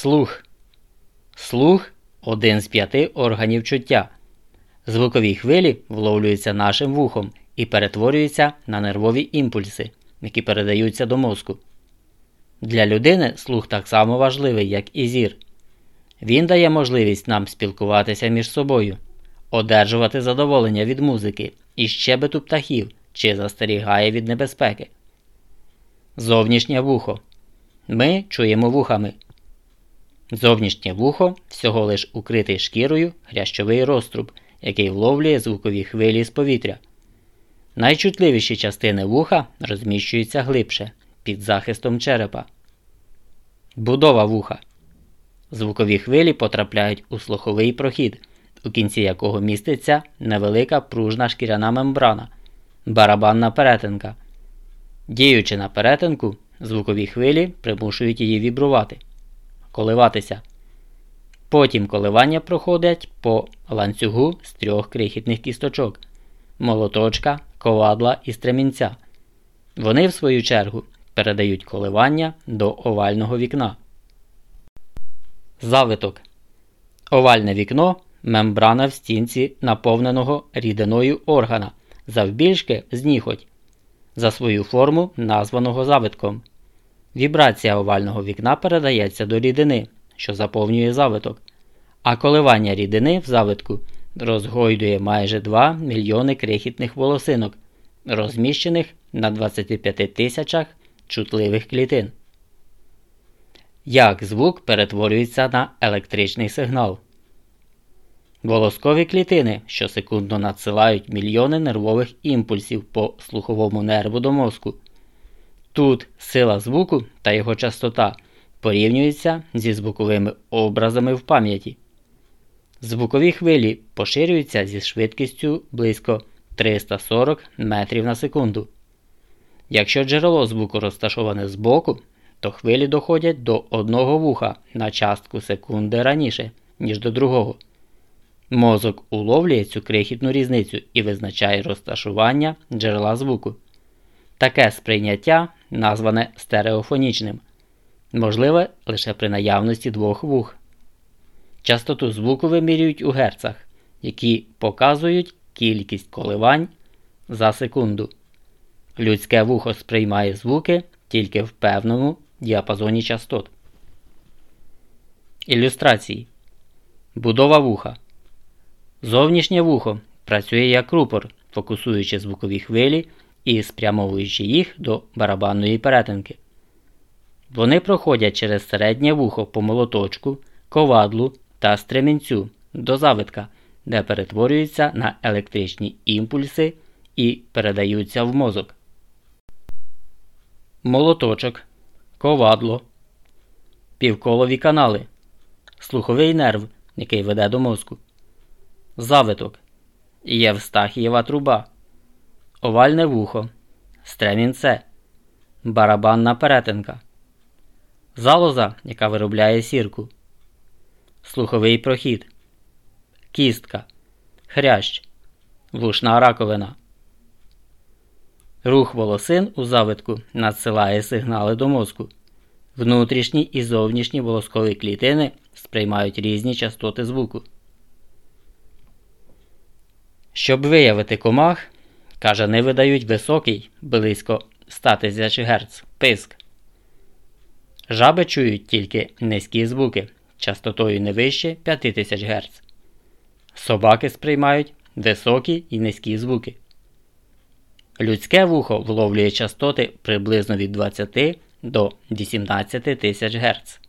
Слух. Слух один з п'яти органів чуття. Звукові хвилі вловлюються нашим вухом і перетворюються на нервові імпульси, які передаються до мозку. Для людини слух так само важливий, як і зір. Він дає можливість нам спілкуватися між собою, одержувати задоволення від музики і щебету птахів чи застерігає від небезпеки. Зовнішнє вухо. Ми чуємо вухами. Зовнішнє вухо всього лиш укритий шкірою хрящовий розтруб, який вловлює звукові хвилі з повітря. Найчутливіші частини вуха розміщуються глибше під захистом черепа. Будова вуха. Звукові хвилі потрапляють у слуховий прохід, у кінці якого міститься невелика пружна шкіряна мембрана, барабанна перетинка. Діючи на перетинку, звукові хвилі примушують її вібрувати, коливатися. Потім коливання проходять по ланцюгу з трьох крихітних кісточок молоточка, ковадла і стремінця. Вони, в свою чергу, передають коливання до овального вікна. Завиток. Овальне вікно мембрана в стінці наповненого рідиною органа, завбільшки з ніхоть, за свою форму, названого завитком. Вібрація овального вікна передається до рідини, що заповнює завиток, а коливання рідини в завитку розгойдує майже 2 мільйони крихітних волосинок, розміщених на 25 тисячах чутливих клітин. Як звук перетворюється на електричний сигнал. Волоскові клітини щосекундно надсилають мільйони нервових імпульсів по слуховому нерву до мозку. Тут сила звуку та його частота порівнюються зі звуковими образами в пам'яті. Звукові хвилі поширюються зі швидкістю близько 340 метрів на секунду. Якщо джерело звуку розташоване збоку, то хвилі доходять до одного вуха на частку секунди раніше, ніж до другого. Мозок уловлює цю крихітну різницю і визначає розташування джерела звуку. Таке сприйняття назване стереофонічним, можливе лише при наявності двох вух. Частоту звуку вимірюють у герцах, які показують кількість коливань за секунду. Людське вухо сприймає звуки тільки в певному діапазоні частот. Ілюстрації. Будова вуха. Зовнішнє вухо працює як рупор, фокусуючи звукові хвилі і спрямовуючи їх до барабанної перетинки. Вони проходять через середнє вухо по молоточку, ковадлу та стремінцю до завитка, де перетворюються на електричні імпульси і передаються в мозок. Молоточок, ковадло, півколові канали, слуховий нерв, який веде до мозку, завиток, Євстахієва труба, овальне вухо, стремінце, барабанна перетинка, залоза, яка виробляє сірку, слуховий прохід, кістка, хрящ, вушна раковина. Рух волосин у завитку надсилає сигнали до мозку. Внутрішні і зовнішні волоскові клітини сприймають різні частоти звуку. Щоб виявити комах, каже, не видають високий близько 100 тисяч Гц писк. Жаби чують тільки низькі звуки частотою не вище 5000 Гц. Собаки сприймають високі і низькі звуки. Людське вухо вловлює частоти приблизно від 20 до 18 тисяч Гц.